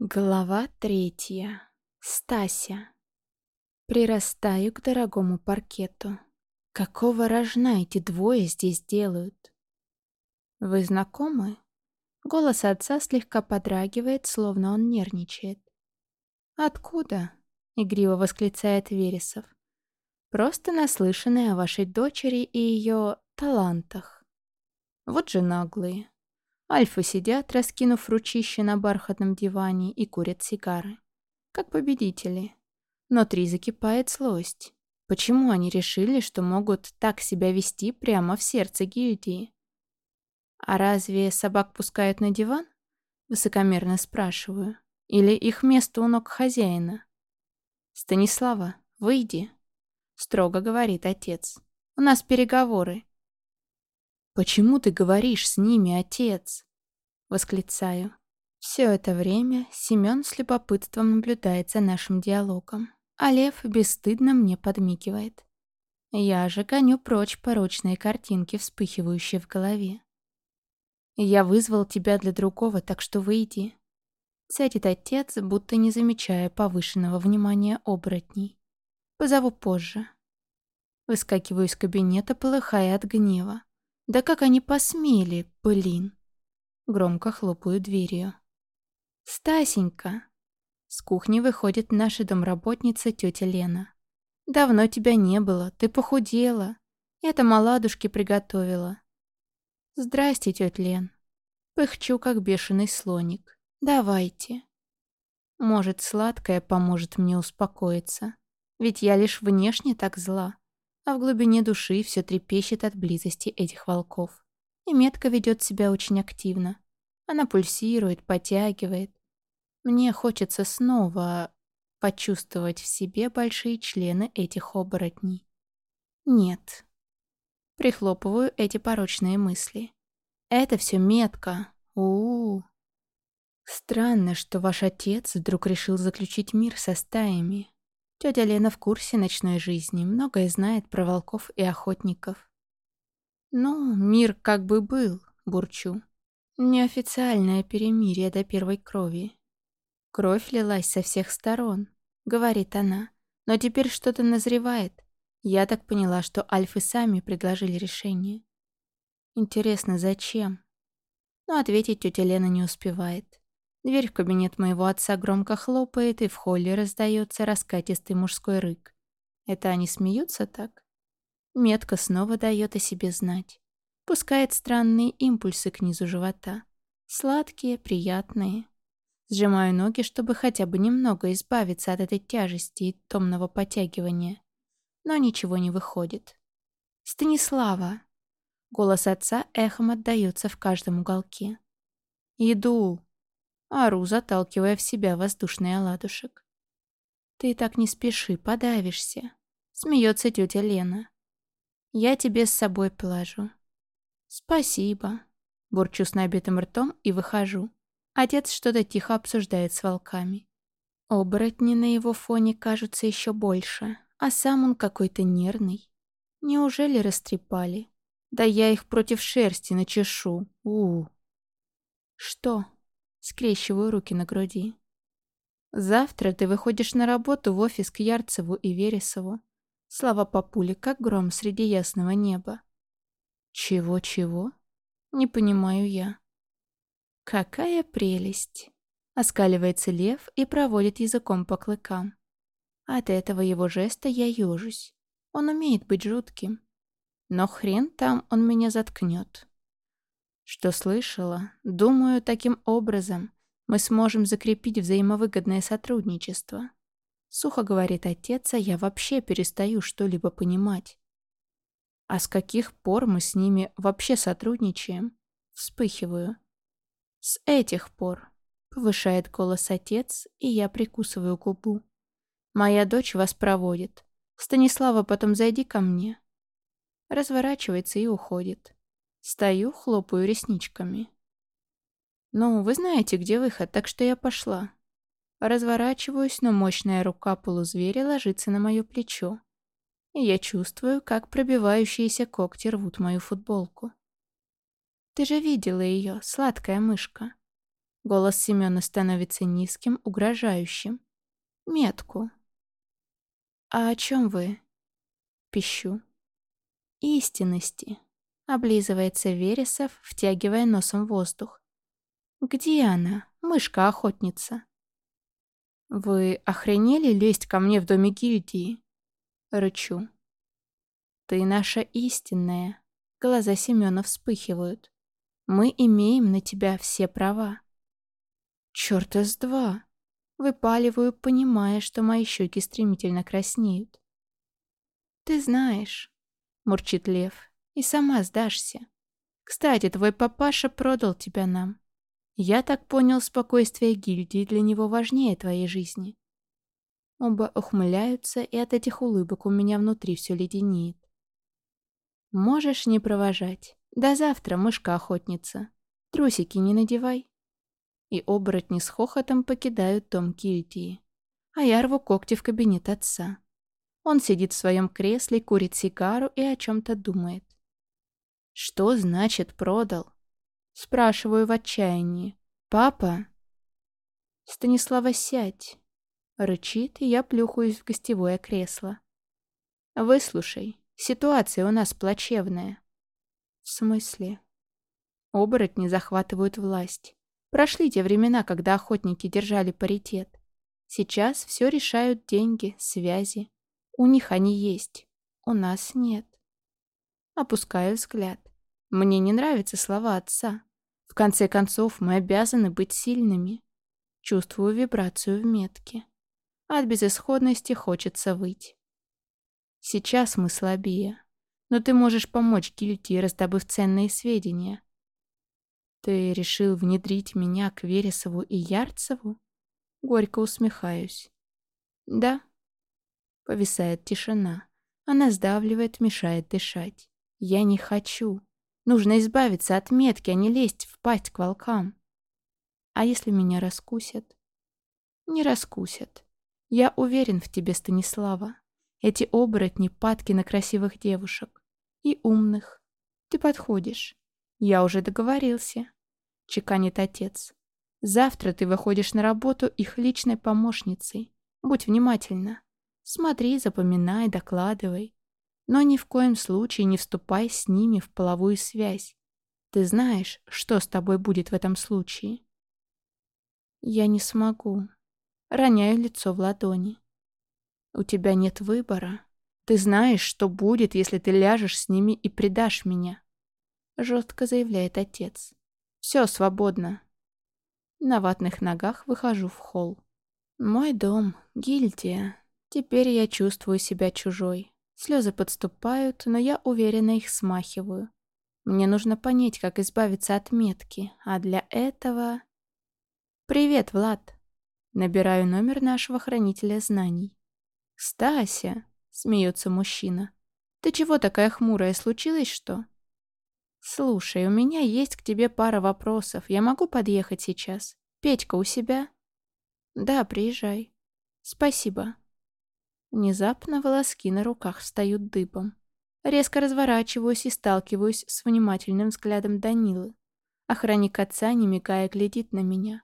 Глава третья. Стася. Прирастаю к дорогому паркету. Какого рожна эти двое здесь делают? Вы знакомы? Голос отца слегка подрагивает, словно он нервничает. «Откуда?» — игриво восклицает Вересов. «Просто наслышанный о вашей дочери и ее талантах. Вот же наглые. Альфы сидят, раскинув ручище на бархатном диване и курят сигары. Как победители. Внутри закипает злость. Почему они решили, что могут так себя вести прямо в сердце гильдии? «А разве собак пускают на диван?» Высокомерно спрашиваю. «Или их место у ног хозяина?» «Станислава, выйди», — строго говорит отец. «У нас переговоры. «Почему ты говоришь с ними, отец?» Восклицаю. Все это время Семен с любопытством наблюдает за нашим диалогом, а Лев бесстыдно мне подмигивает. Я же гоню прочь порочные картинки, вспыхивающие в голове. «Я вызвал тебя для другого, так что выйди», — цедит отец, будто не замечая повышенного внимания оборотней. «Позову позже». Выскакиваю из кабинета, полыхая от гнева. Да как они посмели, блин. Громко хлопаю дверью. «Стасенька!» С кухни выходит наша домработница тетя Лена. «Давно тебя не было, ты похудела. Это маладушки приготовила». «Здрасте, тетя Лен». Пыхчу, как бешеный слоник. «Давайте». Может, сладкое поможет мне успокоиться. Ведь я лишь внешне так зла а в глубине души все трепещет от близости этих волков. И метка ведет себя очень активно. Она пульсирует, потягивает. Мне хочется снова почувствовать в себе большие члены этих оборотней. Нет. Прихлопываю эти порочные мысли. Это все метка. У, -у, у Странно, что ваш отец вдруг решил заключить мир со стаями. Тетя Лена в курсе ночной жизни, многое знает про волков и охотников. Ну, мир как бы был, бурчу. Неофициальное перемирие до первой крови. Кровь лилась со всех сторон, говорит она. Но теперь что-то назревает. Я так поняла, что альфы сами предложили решение. Интересно, зачем? Но ответить тетя Лена не успевает. Дверь в кабинет моего отца громко хлопает, и в холле раздается раскатистый мужской рык. Это они смеются так? Метка снова дает о себе знать. Пускает странные импульсы к низу живота. Сладкие, приятные. Сжимаю ноги, чтобы хотя бы немного избавиться от этой тяжести и томного потягивания. Но ничего не выходит. «Станислава!» Голос отца эхом отдается в каждом уголке. «Иду!» Ару, заталкивая в себя воздушный оладушек. «Ты так не спеши, подавишься», — смеется тетя Лена. «Я тебе с собой положу». «Спасибо», — бурчу с набитым ртом и выхожу. Отец что-то тихо обсуждает с волками. Оборотни на его фоне кажутся еще больше, а сам он какой-то нервный. Неужели растрепали? Да я их против шерсти начешу. у, -у. «Что?» Скрещиваю руки на груди. Завтра ты выходишь на работу в офис к Ярцеву и Вересову. Слова папули, как гром среди ясного неба. Чего-чего? Не понимаю я. Какая прелесть! Оскаливается лев и проводит языком по клыкам. От этого его жеста я ежусь. Он умеет быть жутким. Но хрен там он меня заткнет. Что слышала? Думаю, таким образом мы сможем закрепить взаимовыгодное сотрудничество. Сухо говорит отец, а я вообще перестаю что-либо понимать. А с каких пор мы с ними вообще сотрудничаем? Вспыхиваю. С этих пор. Повышает голос отец, и я прикусываю губу. Моя дочь вас проводит. Станислава, потом зайди ко мне. Разворачивается и уходит. Стою, хлопаю ресничками. «Ну, вы знаете, где выход, так что я пошла». Разворачиваюсь, но мощная рука полузверя ложится на мое плечо. И я чувствую, как пробивающиеся когти рвут мою футболку. «Ты же видела ее, сладкая мышка», — Голос Семёна становится низким, угрожающим. Метку. «А о чем вы?» Пищу. «Истинности», — облизывается Вересов, втягивая носом воздух. «Где она, мышка-охотница?» «Вы охренели лезть ко мне в доме гильдии?» Рычу. «Ты наша истинная». Глаза Семёна вспыхивают. «Мы имеем на тебя все права». «Чёрта с два!» Выпаливаю, понимая, что мои щеки стремительно краснеют. «Ты знаешь», — мурчит Лев, — «и сама сдашься. Кстати, твой папаша продал тебя нам. Я так понял, спокойствие гильдии для него важнее твоей жизни». Оба ухмыляются, и от этих улыбок у меня внутри все леденеет. «Можешь не провожать. До завтра, мышка-охотница. Трусики не надевай» и оборотни с хохотом покидают дом Кильтии. А я рву когти в кабинет отца. Он сидит в своем кресле, курит сигару и о чем-то думает. «Что значит продал?» Спрашиваю в отчаянии. «Папа?» «Станислава, сядь!» Рычит, и я плюхаюсь в гостевое кресло. «Выслушай, ситуация у нас плачевная». «В смысле?» Оборотни захватывают власть. Прошли те времена, когда охотники держали паритет. Сейчас все решают деньги, связи. У них они есть, у нас нет. Опускаю взгляд. Мне не нравятся слова отца. В конце концов, мы обязаны быть сильными. Чувствую вибрацию в метке. От безысходности хочется выть. Сейчас мы слабее. Но ты можешь помочь Гильти, раздобыв ценные сведения. «Ты решил внедрить меня к Вересову и Ярцеву?» Горько усмехаюсь. «Да». Повисает тишина. Она сдавливает, мешает дышать. «Я не хочу. Нужно избавиться от метки, а не лезть в пасть к волкам. А если меня раскусят?» «Не раскусят. Я уверен в тебе, Станислава. Эти оборотни — падки на красивых девушек. И умных. Ты подходишь. «Я уже договорился», — чеканит отец. «Завтра ты выходишь на работу их личной помощницей. Будь внимательна. Смотри, запоминай, докладывай. Но ни в коем случае не вступай с ними в половую связь. Ты знаешь, что с тобой будет в этом случае?» «Я не смогу». Роняю лицо в ладони. «У тебя нет выбора. Ты знаешь, что будет, если ты ляжешь с ними и предашь меня жестко заявляет отец. «Все свободно». На ватных ногах выхожу в холл. Мой дом, гильдия. Теперь я чувствую себя чужой. Слезы подступают, но я уверенно их смахиваю. Мне нужно понять, как избавиться от метки, а для этого... «Привет, Влад!» Набираю номер нашего хранителя знаний. «Стася!» — смеется мужчина. «Ты чего такая хмурая? Случилось что?» «Слушай, у меня есть к тебе пара вопросов. Я могу подъехать сейчас? Петька у себя?» «Да, приезжай». «Спасибо». Внезапно волоски на руках встают дыбом. Резко разворачиваюсь и сталкиваюсь с внимательным взглядом Данилы. Охранник отца, не мигая, глядит на меня.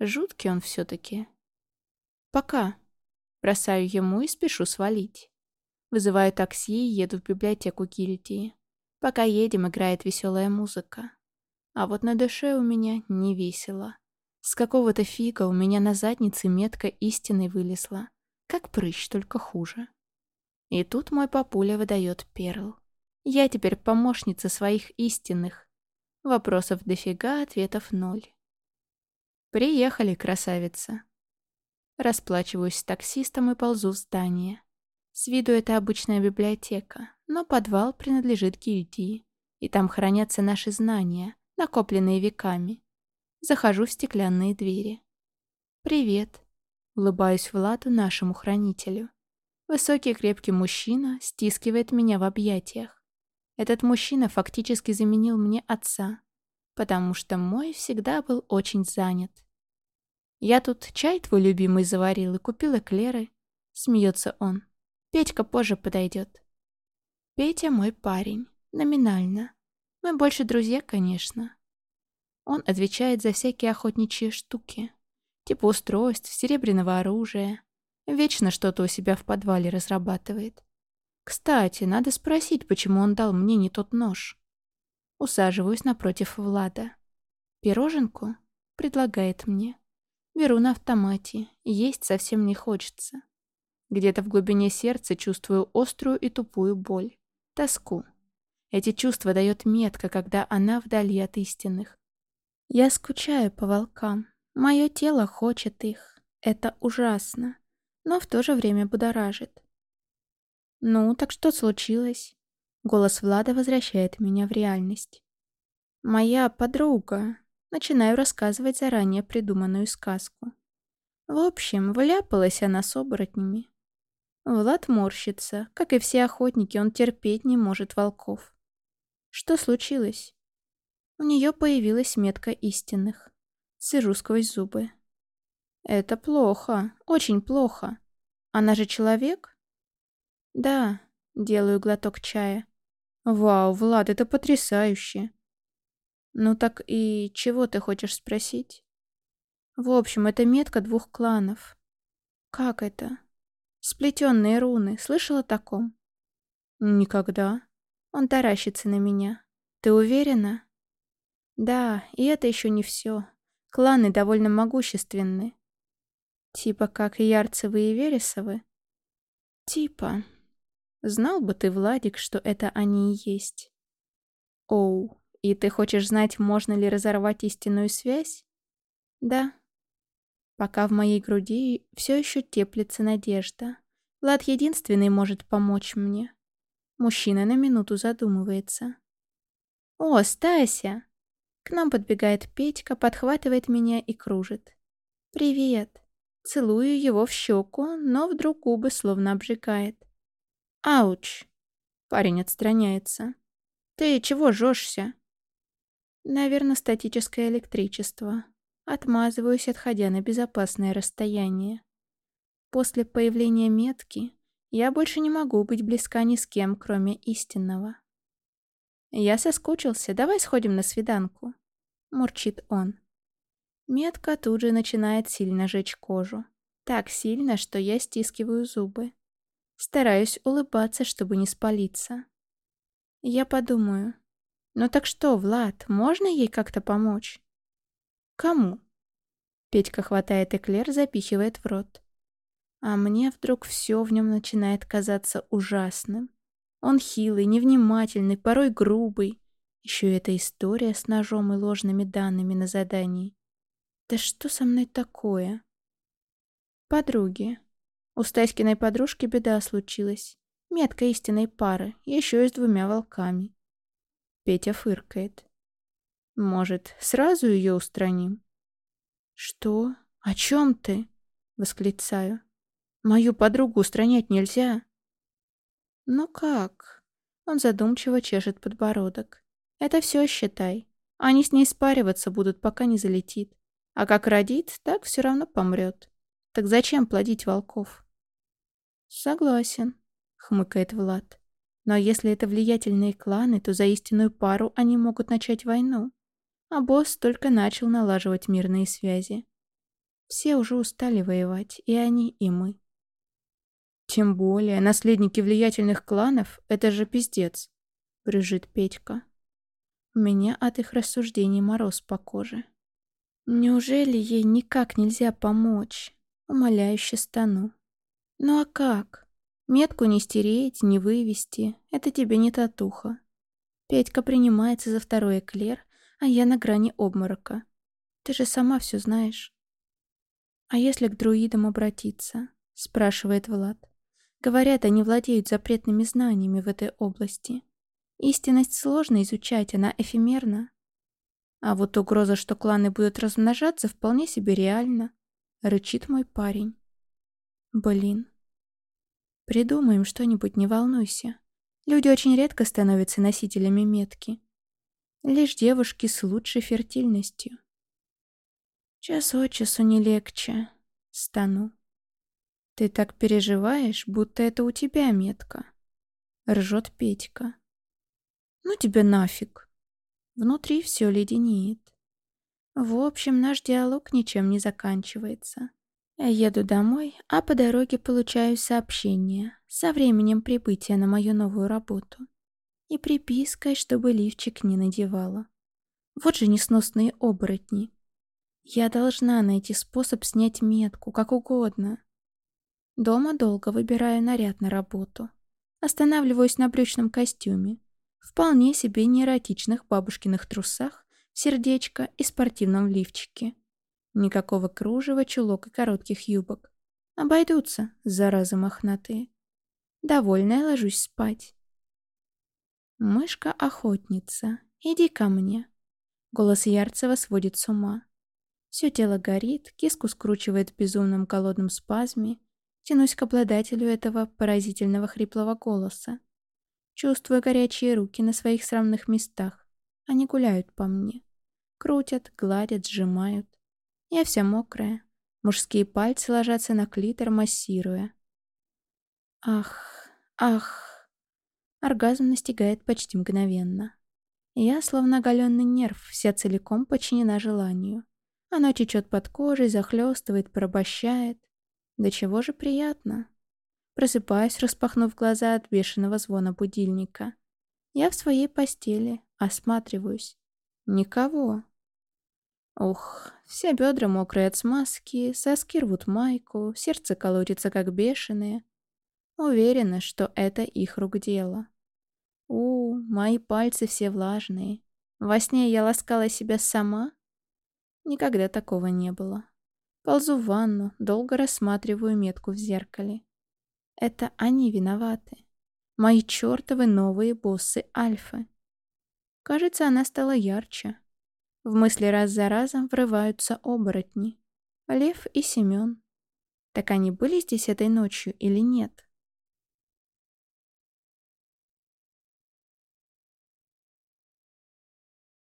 Жуткий он все-таки. «Пока». Бросаю ему и спешу свалить. Вызываю такси и еду в библиотеку гильдии. Пока едем, играет веселая музыка. А вот на душе у меня не весело. С какого-то фига у меня на заднице метка истины вылезла. Как прыщ, только хуже. И тут мой папуля выдает перл. Я теперь помощница своих истинных. Вопросов дофига, ответов ноль. Приехали, красавица. Расплачиваюсь с таксистом и ползу в здание. С виду это обычная библиотека, но подвал принадлежит гильдии, и там хранятся наши знания, накопленные веками. Захожу в стеклянные двери. «Привет», — улыбаюсь Владу, нашему хранителю. Высокий крепкий мужчина стискивает меня в объятиях. Этот мужчина фактически заменил мне отца, потому что мой всегда был очень занят. «Я тут чай твой любимый заварил и купил эклеры», — смеется он. Петька позже подойдет. — Петя мой парень. Номинально. Мы больше друзья, конечно. Он отвечает за всякие охотничьи штуки. Типа устройств, серебряного оружия. Вечно что-то у себя в подвале разрабатывает. Кстати, надо спросить, почему он дал мне не тот нож. Усаживаюсь напротив Влада. Пироженку? Предлагает мне. Беру на автомате. Есть совсем не хочется. Где-то в глубине сердца чувствую острую и тупую боль. Тоску. Эти чувства дает метка, когда она вдали от истинных. Я скучаю по волкам. Мое тело хочет их. Это ужасно. Но в то же время будоражит. «Ну, так что случилось?» Голос Влада возвращает меня в реальность. «Моя подруга». Начинаю рассказывать заранее придуманную сказку. В общем, вляпалась она с оборотнями. Влад морщится. Как и все охотники, он терпеть не может волков. Что случилось? У нее появилась метка истинных. Сижу сквозь зубы. Это плохо, очень плохо. Она же человек? Да, делаю глоток чая. Вау, Влад, это потрясающе. Ну так и чего ты хочешь спросить? В общем, это метка двух кланов. Как это? Сплетенные руны. Слышала о таком? Никогда. Он таращится на меня. Ты уверена? Да, и это еще не все. Кланы довольно могущественны. Типа как Ярцевы и Вересовы? Типа. Знал бы ты, Владик, что это они и есть. Оу, и ты хочешь знать, можно ли разорвать истинную связь? Да. Пока в моей груди все еще теплится надежда. Влад единственный может помочь мне. Мужчина на минуту задумывается. «О, Стася!» К нам подбегает Петька, подхватывает меня и кружит. «Привет!» Целую его в щеку, но вдруг губы словно обжигает. «Ауч!» Парень отстраняется. «Ты чего жжешься?» «Наверное, статическое электричество». Отмазываюсь, отходя на безопасное расстояние. После появления метки я больше не могу быть близка ни с кем, кроме истинного. «Я соскучился, давай сходим на свиданку», — мурчит он. Метка тут же начинает сильно жечь кожу. Так сильно, что я стискиваю зубы. Стараюсь улыбаться, чтобы не спалиться. Я подумаю. Ну так что, Влад, можно ей как-то помочь? Кому? Петька хватает эклер, запихивает в рот. А мне вдруг все в нем начинает казаться ужасным. Он хилый, невнимательный, порой грубый. Еще эта история с ножом и ложными данными на задании. Да что со мной такое? Подруги. У Стаськиной подружки беда случилась. Метка истинной пары, еще и с двумя волками. Петя фыркает. Может, сразу ее устраним? Что? О чем ты? Восклицаю. Мою подругу устранять нельзя. «Ну как?» Он задумчиво чешет подбородок. «Это все считай. Они с ней спариваться будут, пока не залетит. А как родит, так все равно помрет. Так зачем плодить волков?» «Согласен», — хмыкает Влад. «Но если это влиятельные кланы, то за истинную пару они могут начать войну. А босс только начал налаживать мирные связи. Все уже устали воевать, и они, и мы. Тем более, наследники влиятельных кланов — это же пиздец, — брюжит Петька. У меня от их рассуждений мороз по коже. Неужели ей никак нельзя помочь? Умоляюще стану. Ну а как? Метку не стереть, не вывести — это тебе не татуха. Петька принимается за второй эклер, а я на грани обморока. Ты же сама все знаешь. «А если к друидам обратиться?» — спрашивает Влад. Говорят, они владеют запретными знаниями в этой области. Истинность сложно изучать, она эфемерна. А вот угроза, что кланы будут размножаться, вполне себе реально. Рычит мой парень. Блин. Придумаем что-нибудь, не волнуйся. Люди очень редко становятся носителями метки. Лишь девушки с лучшей фертильностью. Час от часу не легче. Стану. «Ты так переживаешь, будто это у тебя метка», — ржет Петька. «Ну тебе нафиг». Внутри все леденеет. В общем, наш диалог ничем не заканчивается. Я еду домой, а по дороге получаю сообщение со временем прибытия на мою новую работу. И припиской, чтобы лифчик не надевала. Вот же несносные оборотни. Я должна найти способ снять метку, как угодно. Дома долго выбираю наряд на работу. Останавливаюсь на брючном костюме. Вполне себе неэротичных бабушкиных трусах, сердечко и спортивном лифчике. Никакого кружева, чулок и коротких юбок. Обойдутся, заразы мохнатые. Довольная ложусь спать. «Мышка-охотница, иди ко мне». Голос Ярцева сводит с ума. Все тело горит, киску скручивает в безумном голодном спазме. Тянусь к обладателю этого поразительного хриплого голоса. Чувствую горячие руки на своих срамных местах. Они гуляют по мне. Крутят, гладят, сжимают. Я вся мокрая. Мужские пальцы ложатся на клитор, массируя. Ах, ах. Оргазм настигает почти мгновенно. Я, словно оголенный нерв, вся целиком подчинена желанию. Оно течет под кожей, захлестывает, порабощает. Да чего же приятно. Просыпаюсь, распахнув глаза от бешеного звона будильника. Я в своей постели, осматриваюсь. Никого. Ух, все бедра мокрые от смазки, соски рвут майку, сердце колотится как бешеное. Уверена, что это их рук дело. У, мои пальцы все влажные. Во сне я ласкала себя сама? Никогда такого не было. Ползу в ванну, долго рассматриваю метку в зеркале. Это они виноваты. Мои чертовы новые боссы Альфы. Кажется, она стала ярче. В мысли раз за разом врываются оборотни. Лев и Семен. Так они были здесь этой ночью или нет?